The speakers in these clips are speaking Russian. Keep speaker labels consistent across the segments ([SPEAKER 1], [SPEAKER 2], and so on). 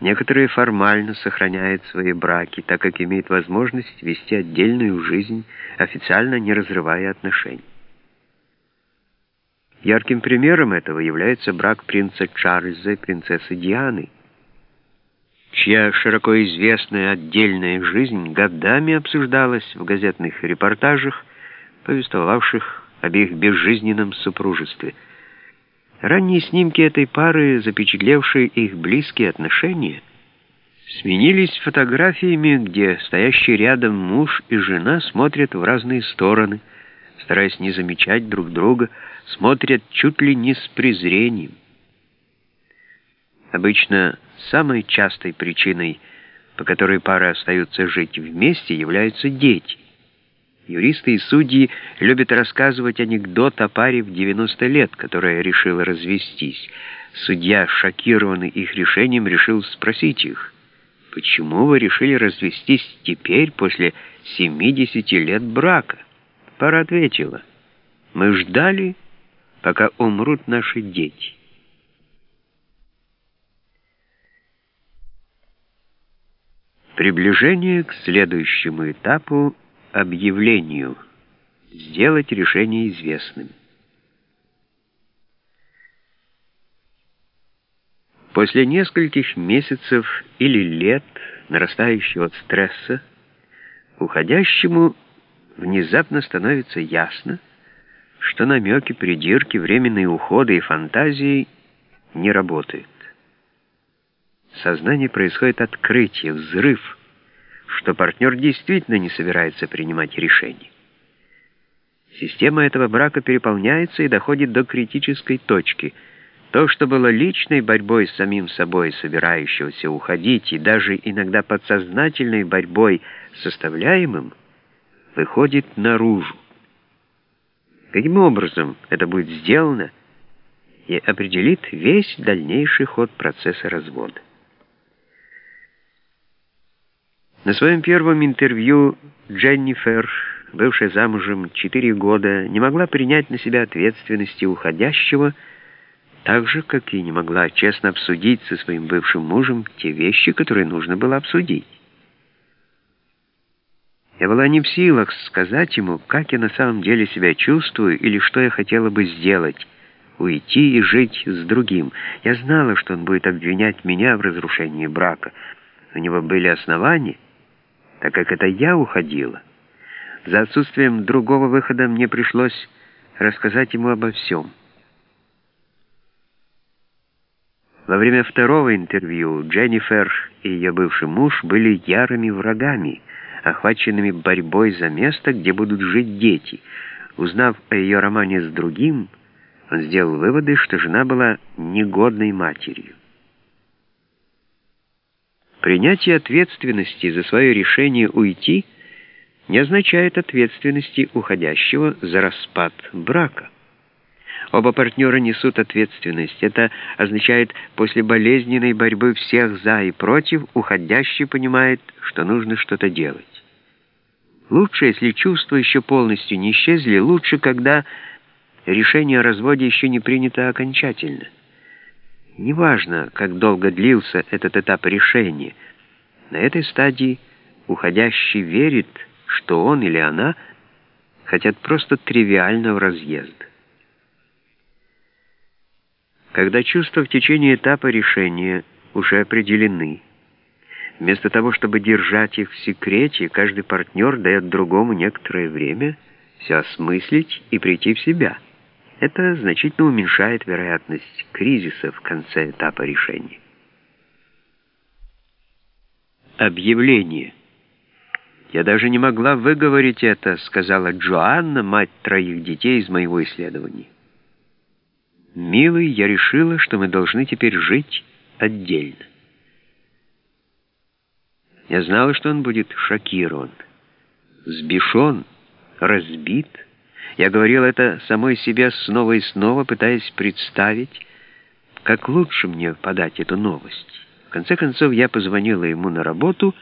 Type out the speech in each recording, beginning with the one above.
[SPEAKER 1] Некоторые формально сохраняют свои браки, так как имеют возможность вести отдельную жизнь, официально не разрывая отношений. Ярким примером этого является брак принца Чарльза и принцессы Дианы, чья широко известная отдельная жизнь годами обсуждалась в газетных репортажах, повествовавших об их безжизненном супружестве – Ранние снимки этой пары, запечатлевшие их близкие отношения, сменились фотографиями, где стоящие рядом муж и жена смотрят в разные стороны, стараясь не замечать друг друга, смотрят чуть ли не с презрением. Обычно самой частой причиной, по которой пары остаются жить вместе, являются дети. Юристы и судьи любят рассказывать анекдот о паре в 90 лет, которая решила развестись. Судья, шокированный их решением, решил спросить их, «Почему вы решили развестись теперь, после 70 лет брака?» Пара ответила, «Мы ждали, пока умрут наши дети». Приближение к следующему этапу – объявлению, сделать решение известным. После нескольких месяцев или лет нарастающего стресса уходящему внезапно становится ясно, что намеки, придирки, временные уходы и фантазии не работают. В сознании происходит открытие, взрыв – что партнер действительно не собирается принимать решений. Система этого брака переполняется и доходит до критической точки. То, что было личной борьбой с самим собой, собирающегося уходить, и даже иногда подсознательной борьбой с составляемым, выходит наружу. Каким образом это будет сделано и определит весь дальнейший ход процесса развода. На своем первом интервью Дженнифер, бывшая замужем 4 года, не могла принять на себя ответственности уходящего, так же, как и не могла честно обсудить со своим бывшим мужем те вещи, которые нужно было обсудить. Я была не в силах сказать ему, как я на самом деле себя чувствую или что я хотела бы сделать, уйти и жить с другим. Я знала, что он будет обвинять меня в разрушении брака. У него были основания, так как это я уходила. За отсутствием другого выхода мне пришлось рассказать ему обо всем. Во время второго интервью Дженнифер и ее бывший муж были ярыми врагами, охваченными борьбой за место, где будут жить дети. Узнав о ее романе с другим, он сделал выводы, что жена была негодной матерью. Принятие ответственности за свое решение уйти не означает ответственности уходящего за распад брака. Оба партнера несут ответственность. Это означает, после болезненной борьбы всех за и против, уходящий понимает, что нужно что-то делать. Лучше, если чувства еще полностью не исчезли, лучше, когда решение о разводе еще не принято окончательно. Неважно, как долго длился этот этап решения, на этой стадии уходящий верит, что он или она хотят просто тривиального разъезда. Когда чувства в течение этапа решения уже определены, вместо того, чтобы держать их в секрете, каждый партнер дает другому некоторое время все осмыслить и прийти в себя – это значительно уменьшает вероятность кризиса в конце этапа решения. Объявление. «Я даже не могла выговорить это», — сказала Джоанна, мать троих детей из моего исследования. «Милый, я решила, что мы должны теперь жить отдельно». Я знала, что он будет шокирован, сбешен, разбит, я говорил это самой себе снова и снова, пытаясь представить, как лучше мне подать эту новость. В конце концов, я позвонила ему на работу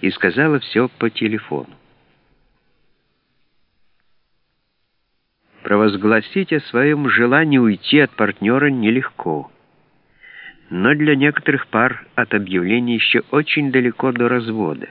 [SPEAKER 1] и сказала все по телефону. Провозгласить о своем желании уйти от партнера нелегко. Но для некоторых пар от объявления еще очень далеко до развода.